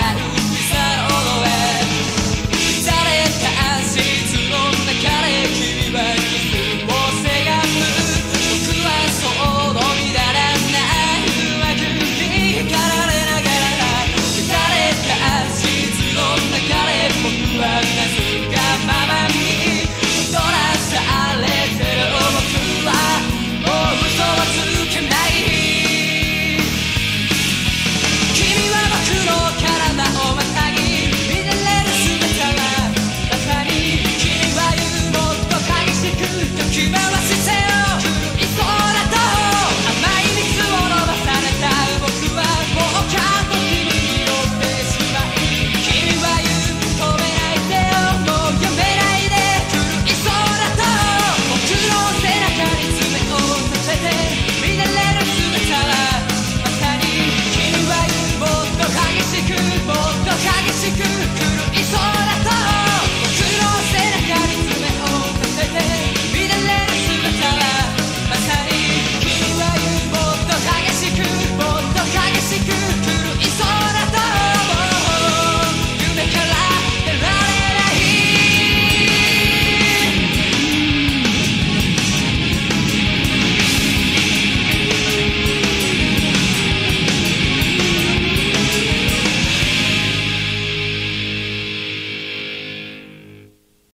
that